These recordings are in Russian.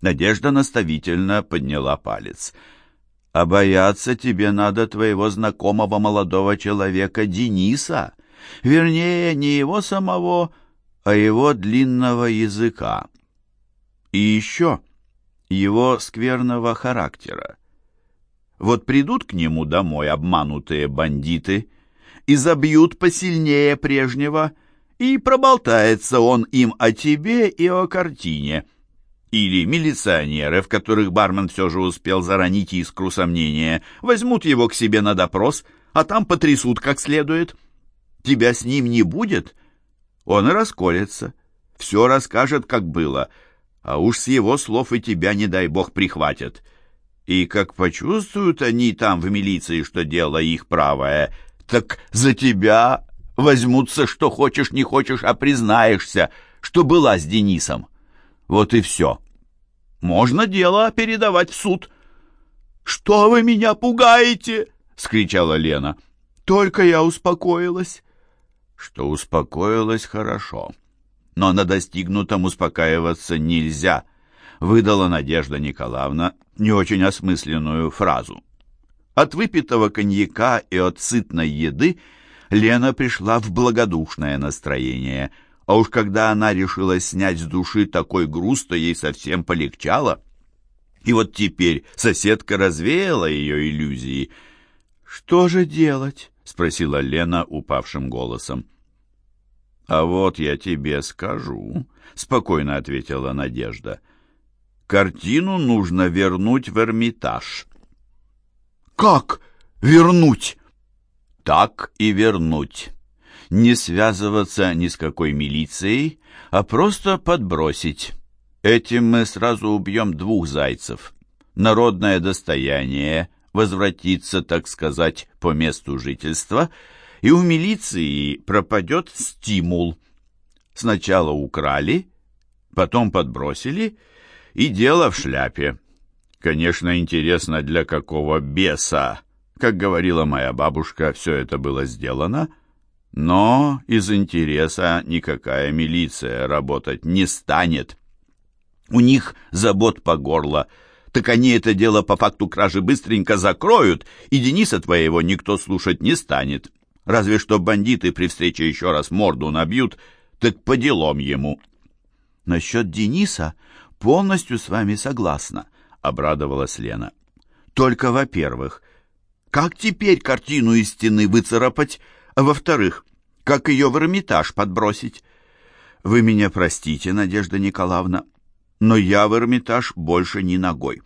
Надежда наставительно подняла палец. «А бояться тебе надо твоего знакомого молодого человека Дениса. Вернее, не его самого, а его длинного языка. И еще его скверного характера. Вот придут к нему домой обманутые бандиты и забьют посильнее прежнего, и проболтается он им о тебе и о картине. Или милиционеры, в которых бармен все же успел заронить искру сомнения, возьмут его к себе на допрос, а там потрясут как следует. Тебя с ним не будет, он и расколется, все расскажет, как было, а уж с его слов и тебя, не дай бог, прихватят. И как почувствуют они там в милиции, что дело их правое, так за тебя возьмутся, что хочешь, не хочешь, а признаешься, что была с Денисом. Вот и все. Можно дело передавать в суд. «Что вы меня пугаете?» — скричала Лена. «Только я успокоилась». Что успокоилась хорошо. Но на достигнутом успокаиваться нельзя, выдала Надежда Николаевна не очень осмысленную фразу. От выпитого коньяка и от сытной еды Лена пришла в благодушное настроение, а уж когда она решила снять с души такой груз, то ей совсем полегчало. И вот теперь соседка развеяла ее иллюзии. «Что же делать?» — спросила Лена упавшим голосом. «А вот я тебе скажу», — спокойно ответила Надежда. «Картину нужно вернуть в Эрмитаж». «Как вернуть?» «Так и вернуть. Не связываться ни с какой милицией, а просто подбросить. Этим мы сразу убьем двух зайцев. Народное достояние возвратится, так сказать, по месту жительства — и у милиции пропадет стимул. Сначала украли, потом подбросили, и дело в шляпе. Конечно, интересно, для какого беса, как говорила моя бабушка, все это было сделано, но из интереса никакая милиция работать не станет. У них забот по горло, так они это дело по факту кражи быстренько закроют, и Дениса твоего никто слушать не станет. Разве что бандиты при встрече еще раз морду набьют, так по делам ему. Насчет Дениса полностью с вами согласна, обрадовалась Лена. Только, во-первых, как теперь картину из стены выцарапать, а во-вторых, как ее в Эрмитаж подбросить? Вы меня простите, Надежда Николаевна, но я в Эрмитаж больше ни ногой.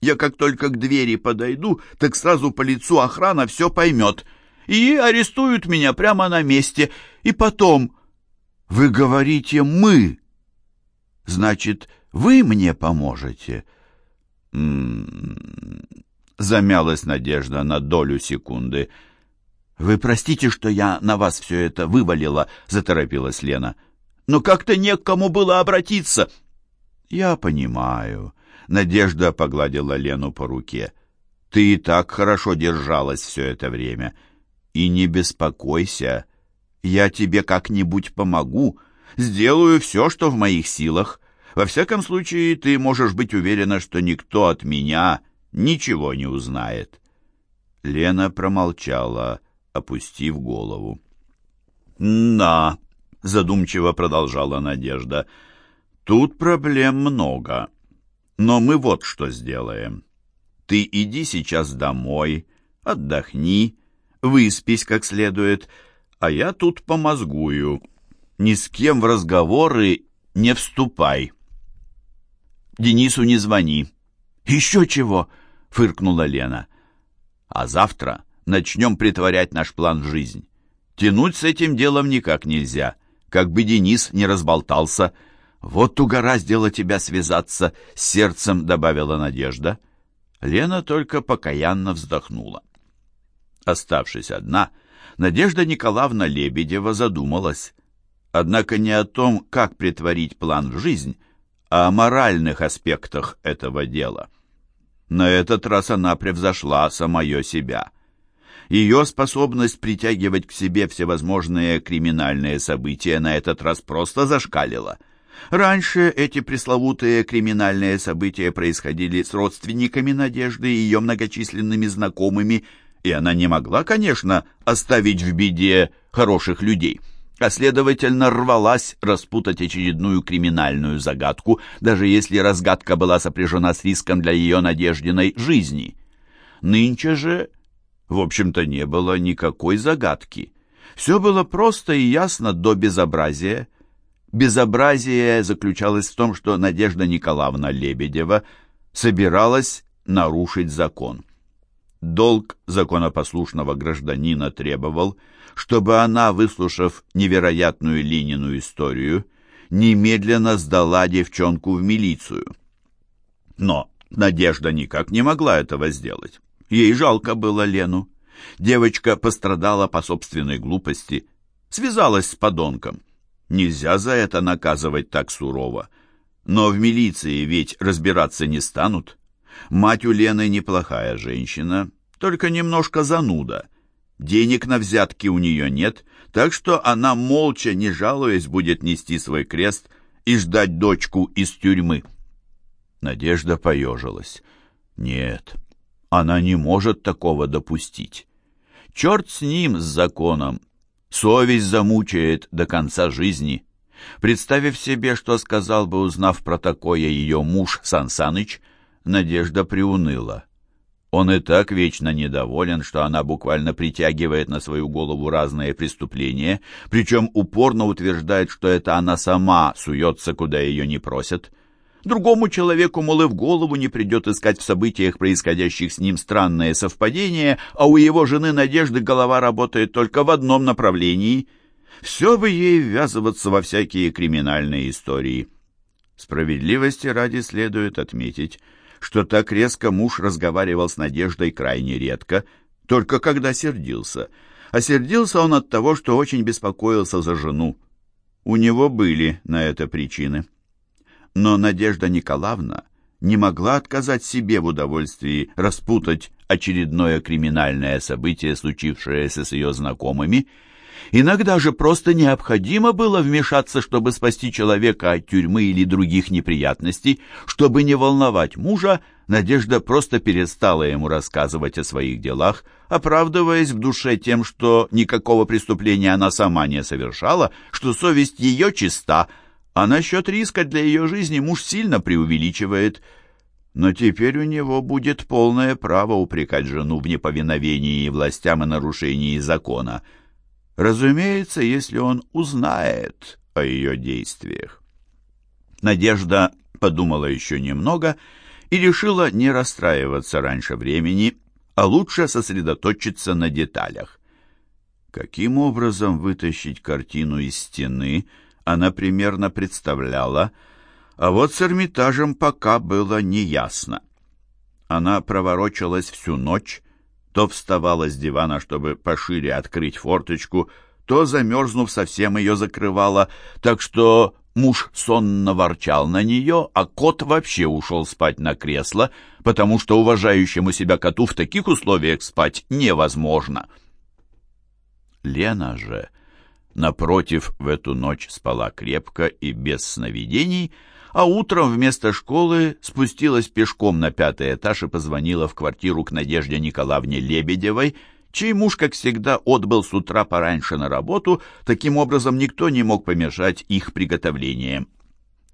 Я как только к двери подойду, так сразу по лицу охрана все поймет — и арестуют меня прямо на месте. И потом, вы говорите «мы». Значит, вы мне поможете? М -м -м, замялась Надежда на долю секунды. Вы простите, что я на вас все это вывалила, заторопилась Лена. Но как-то не к кому было обратиться. Я понимаю. Надежда погладила Лену по руке. Ты и так хорошо держалась все это время. — и не беспокойся, я тебе как-нибудь помогу, сделаю все, что в моих силах. Во всяком случае, ты можешь быть уверена, что никто от меня ничего не узнает». Лена промолчала, опустив голову. «Да», — задумчиво продолжала Надежда, — «тут проблем много. Но мы вот что сделаем. Ты иди сейчас домой, отдохни, выспись как следует, а я тут помозгую. Ни с кем в разговоры не вступай. Денису не звони. Еще чего, фыркнула Лена. А завтра начнем притворять наш план в жизнь. Тянуть с этим делом никак нельзя, как бы Денис не разболтался. Вот угораздило тебя связаться, с сердцем добавила Надежда. Лена только покаянно вздохнула. Оставшись одна, Надежда Николаевна Лебедева задумалась. Однако не о том, как притворить план в жизнь, а о моральных аспектах этого дела. На этот раз она превзошла самое себя. Ее способность притягивать к себе всевозможные криминальные события на этот раз просто зашкалила. Раньше эти пресловутые криминальные события происходили с родственниками Надежды и ее многочисленными знакомыми, и она не могла, конечно, оставить в беде хороших людей, а следовательно рвалась распутать очередную криминальную загадку, даже если разгадка была сопряжена с риском для ее Надеждиной жизни. Нынче же, в общем-то, не было никакой загадки. Все было просто и ясно до безобразия. Безобразие заключалось в том, что Надежда Николаевна Лебедева собиралась нарушить закон. Долг законопослушного гражданина требовал, чтобы она, выслушав невероятную Линину историю, немедленно сдала девчонку в милицию. Но Надежда никак не могла этого сделать. Ей жалко было Лену. Девочка пострадала по собственной глупости, связалась с подонком. Нельзя за это наказывать так сурово. Но в милиции ведь разбираться не станут. Мать у Лены неплохая женщина, только немножко зануда. Денег на взятки у нее нет, так что она, молча, не жалуясь, будет нести свой крест и ждать дочку из тюрьмы. Надежда поежилась. Нет, она не может такого допустить. Черт с ним, с законом. Совесть замучает до конца жизни. Представив себе, что сказал бы, узнав про такое ее муж Сансаныч, Надежда приуныла. Он и так вечно недоволен, что она буквально притягивает на свою голову разные преступления, причем упорно утверждает, что это она сама суется, куда ее не просят. Другому человеку, мол, и в голову не придет искать в событиях, происходящих с ним, странные совпадения, а у его жены Надежды голова работает только в одном направлении. Все бы ей ввязываться во всякие криминальные истории. Справедливости ради следует отметить, что так резко муж разговаривал с Надеждой крайне редко, только когда сердился. А сердился он от того, что очень беспокоился за жену. У него были на это причины но Надежда Николаевна не могла отказать себе в удовольствии распутать очередное криминальное событие, случившееся с ее знакомыми. Иногда же просто необходимо было вмешаться, чтобы спасти человека от тюрьмы или других неприятностей. Чтобы не волновать мужа, Надежда просто перестала ему рассказывать о своих делах, оправдываясь в душе тем, что никакого преступления она сама не совершала, что совесть ее чиста – а насчет риска для ее жизни муж сильно преувеличивает. Но теперь у него будет полное право упрекать жену в неповиновении властям и нарушении закона. Разумеется, если он узнает о ее действиях. Надежда подумала еще немного и решила не расстраиваться раньше времени, а лучше сосредоточиться на деталях. Каким образом вытащить картину из стены – она примерно представляла, а вот с Эрмитажем пока было неясно. Она проворочалась всю ночь, то вставала с дивана, чтобы пошире открыть форточку, то, замерзнув, совсем ее закрывала, так что муж сонно ворчал на нее, а кот вообще ушел спать на кресло, потому что уважающему себя коту в таких условиях спать невозможно. Лена же Напротив, в эту ночь спала крепко и без сновидений, а утром вместо школы спустилась пешком на пятый этаж и позвонила в квартиру к Надежде Николаевне Лебедевой, чей муж, как всегда, отбыл с утра пораньше на работу, таким образом никто не мог помешать их приготовлениям.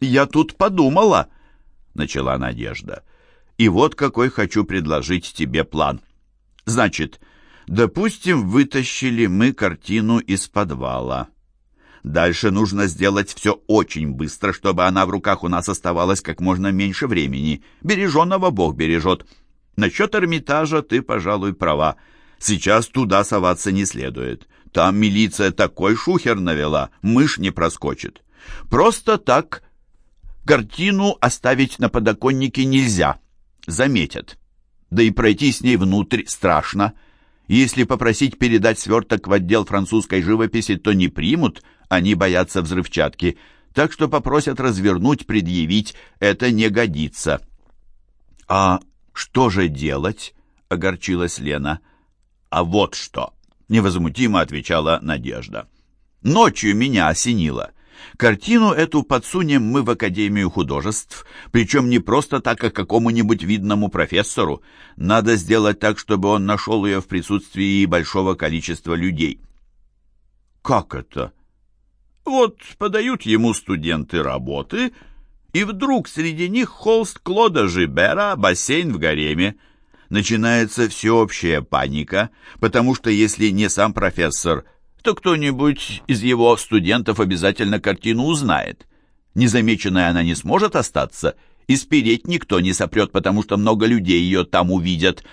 «Я тут подумала», — начала Надежда, — «и вот какой хочу предложить тебе план. Значит, — Допустим, вытащили мы картину из подвала. Дальше нужно сделать все очень быстро, чтобы она в руках у нас оставалась как можно меньше времени. Береженного Бог бережет. Насчет Эрмитажа ты, пожалуй, права. Сейчас туда соваться не следует. Там милиция такой шухер навела, мышь не проскочит. Просто так картину оставить на подоконнике нельзя. Заметят. Да и пройти с ней внутрь страшно. Если попросить передать сверток в отдел французской живописи, то не примут, они боятся взрывчатки, так что попросят развернуть, предъявить, это не годится. «А что же делать?» — огорчилась Лена. «А вот что!» — невозмутимо отвечала Надежда. «Ночью меня осенило. Картину эту подсунем мы в Академию художеств, причем не просто так, как какому-нибудь видному профессору. Надо сделать так, чтобы он нашел ее в присутствии большого количества людей. Как это? Вот подают ему студенты работы, и вдруг среди них холст Клода Жибера «Бассейн в гареме». Начинается всеобщая паника, потому что если не сам профессор – то кто-нибудь из его студентов обязательно картину узнает. Незамеченная она не сможет остаться, и спереть никто не сопрет, потому что много людей ее там увидят.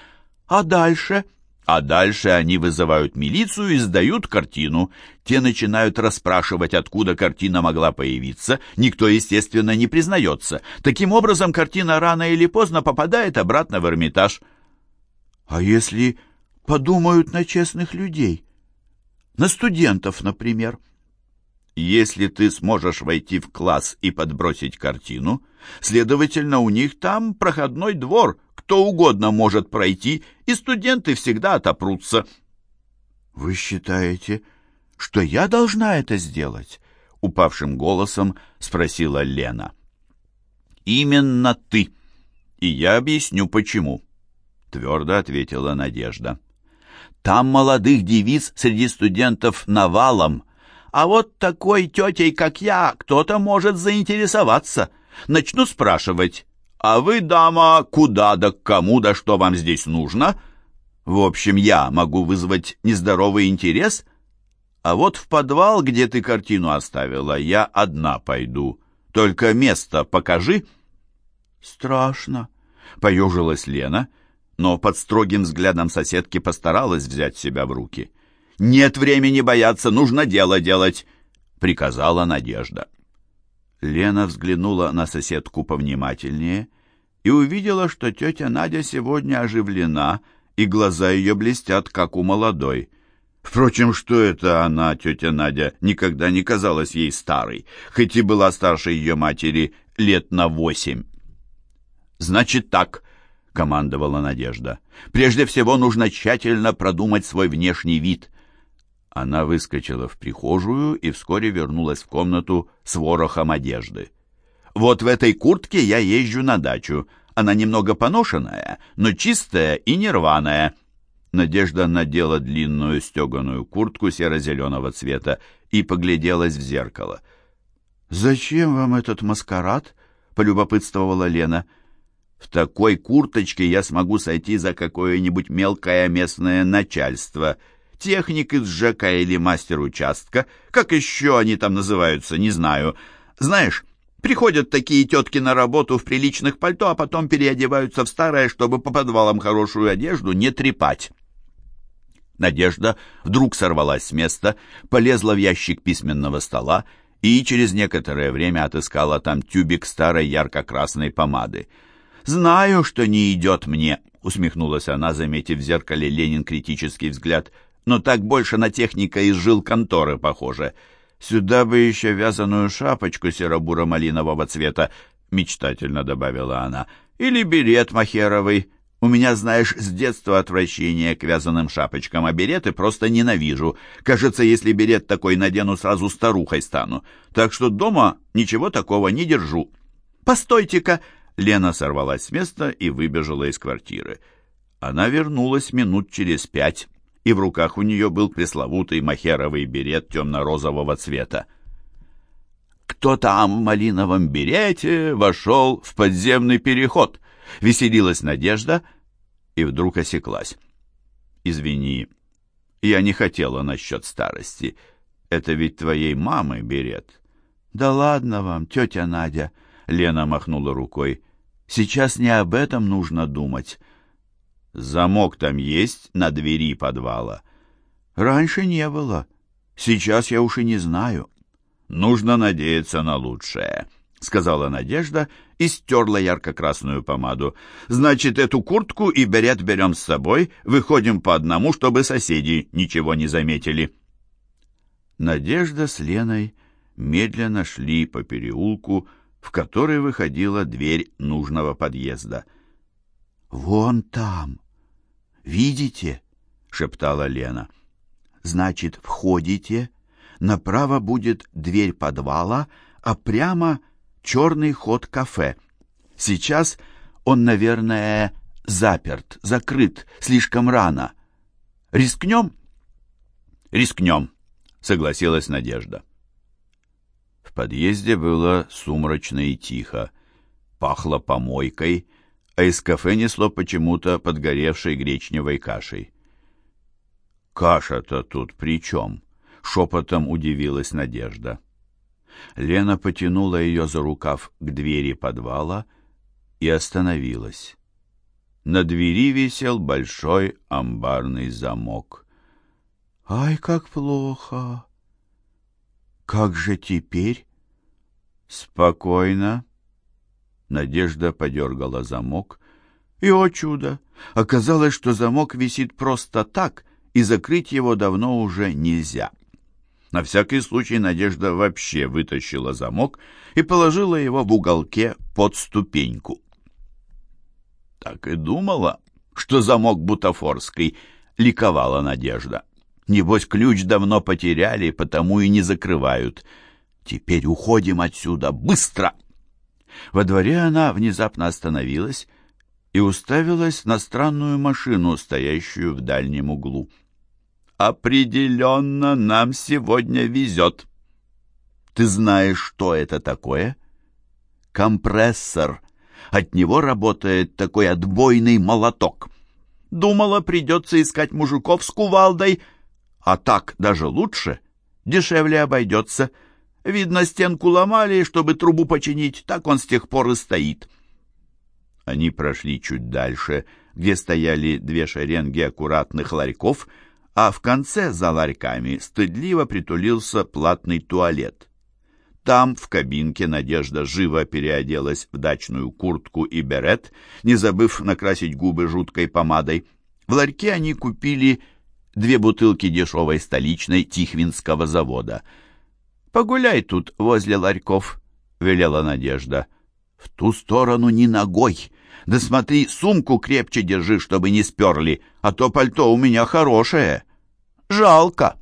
А дальше? А дальше они вызывают милицию и сдают картину. Те начинают расспрашивать, откуда картина могла появиться. Никто, естественно, не признается. Таким образом, картина рано или поздно попадает обратно в Эрмитаж. А если подумают на честных людей? На студентов, например. Если ты сможешь войти в класс и подбросить картину, следовательно, у них там проходной двор, кто угодно может пройти, и студенты всегда отопрутся. Вы считаете, что я должна это сделать? Упавшим голосом спросила Лена. Именно ты. И я объясню, почему. Твердо ответила Надежда. Там молодых девиц среди студентов навалом. А вот такой тетей, как я, кто-то может заинтересоваться. Начну спрашивать, а вы, дама, куда да к кому да что вам здесь нужно? В общем, я могу вызвать нездоровый интерес, а вот в подвал, где ты картину оставила, я одна пойду. Только место покажи. Страшно, поежилась Лена, — но под строгим взглядом соседки постаралась взять себя в руки. «Нет времени бояться, нужно дело делать», — приказала Надежда. Лена взглянула на соседку повнимательнее и увидела, что тетя Надя сегодня оживлена, и глаза ее блестят, как у молодой. Впрочем, что это она, тетя Надя, никогда не казалась ей старой, хоть и была старше ее матери лет на восемь. «Значит так», командовала Надежда. «Прежде всего нужно тщательно продумать свой внешний вид». Она выскочила в прихожую и вскоре вернулась в комнату с ворохом одежды. «Вот в этой куртке я езжу на дачу. Она немного поношенная, но чистая и нерваная». Надежда надела длинную стеганую куртку серо-зеленого цвета и погляделась в зеркало. «Зачем вам этот маскарад?» — полюбопытствовала Лена. В такой курточке я смогу сойти за какое-нибудь мелкое местное начальство, техник из ЖК или мастер участка, как еще они там называются, не знаю. Знаешь, приходят такие тетки на работу в приличных пальто, а потом переодеваются в старое, чтобы по подвалам хорошую одежду не трепать. Надежда вдруг сорвалась с места, полезла в ящик письменного стола и через некоторое время отыскала там тюбик старой ярко-красной помады. «Знаю, что не идет мне», — усмехнулась она, заметив в зеркале Ленин критический взгляд. «Но так больше на техника из жил конторы похоже. Сюда бы еще вязаную шапочку серо-буро-малинового цвета», — мечтательно добавила она. «Или берет махеровый. У меня, знаешь, с детства отвращение к вязаным шапочкам, а береты просто ненавижу. Кажется, если берет такой надену, сразу старухой стану. Так что дома ничего такого не держу». «Постойте-ка!» Лена сорвалась с места и выбежала из квартиры. Она вернулась минут через пять, и в руках у нее был пресловутый махеровый берет темно-розового цвета. «Кто там в малиновом берете вошел в подземный переход?» — веселилась Надежда и вдруг осеклась. «Извини, я не хотела насчет старости. Это ведь твоей мамы берет». «Да ладно вам, тетя Надя!» — Лена махнула рукой. Сейчас не об этом нужно думать. Замок там есть на двери подвала? Раньше не было. Сейчас я уж и не знаю. Нужно надеяться на лучшее, сказала Надежда и стерла ярко-красную помаду. Значит, эту куртку и берет берем с собой, выходим по одному, чтобы соседи ничего не заметили. Надежда с Леной медленно шли по переулку, в который выходила дверь нужного подъезда. «Вон там! Видите?» — шептала Лена. «Значит, входите, направо будет дверь подвала, а прямо черный ход кафе. Сейчас он, наверное, заперт, закрыт, слишком рано. Рискнем? Рискнем, согласилась Надежда. Подъезде было сумрачно и тихо. Пахло помойкой, а из кафе несло почему-то подгоревшей гречневой кашей. «Каша-то тут при чем?» — шепотом удивилась Надежда. Лена потянула ее за рукав к двери подвала и остановилась. На двери висел большой амбарный замок. «Ай, как плохо! Как же теперь?» «Спокойно!» Надежда подергала замок, и, о чудо, оказалось, что замок висит просто так, и закрыть его давно уже нельзя. На всякий случай Надежда вообще вытащила замок и положила его в уголке под ступеньку. Так и думала, что замок бутафорский, ликовала Надежда. Небось, ключ давно потеряли, потому и не закрывают. Теперь уходим отсюда, быстро!» Во дворе она внезапно остановилась и уставилась на странную машину, стоящую в дальнем углу. «Определенно нам сегодня везет!» «Ты знаешь, что это такое?» «Компрессор. От него работает такой отбойный молоток. Думала, придется искать мужиков с кувалдой, а так даже лучше, дешевле обойдется». Видно, стенку ломали, чтобы трубу починить, так он с тех пор и стоит. Они прошли чуть дальше, где стояли две шеренги аккуратных ларьков, а в конце за ларьками стыдливо притулился платный туалет. Там, в кабинке, Надежда живо переоделась в дачную куртку и берет, не забыв накрасить губы жуткой помадой. В ларьке они купили две бутылки дешевой столичной Тихвинского завода — Погуляй тут возле ларьков, — велела Надежда. В ту сторону ни ногой. Да смотри, сумку крепче держи, чтобы не сперли, а то пальто у меня хорошее. Жалко.